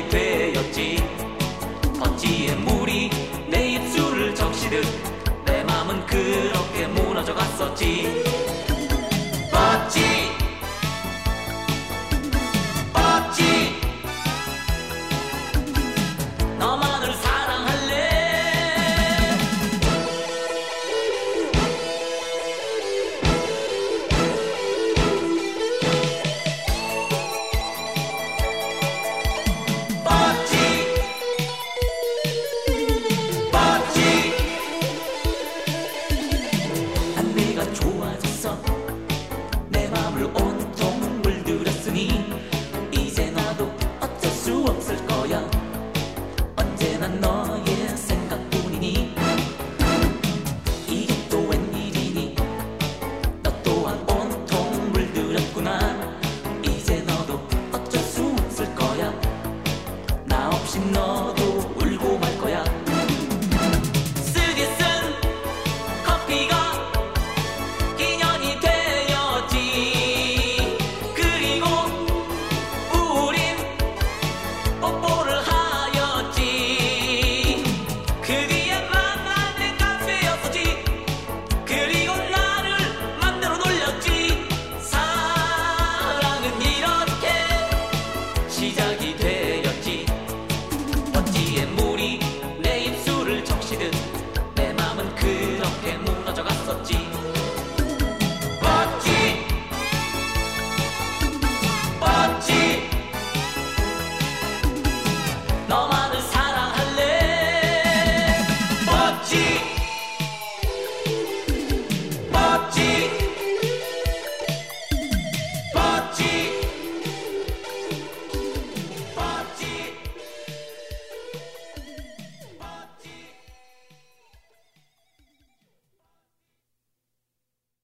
습관이 되었지. 먼지에 물이 내 입술을 적시듯 내 맘은 그렇게 무너져 갔었지. No. Thank you.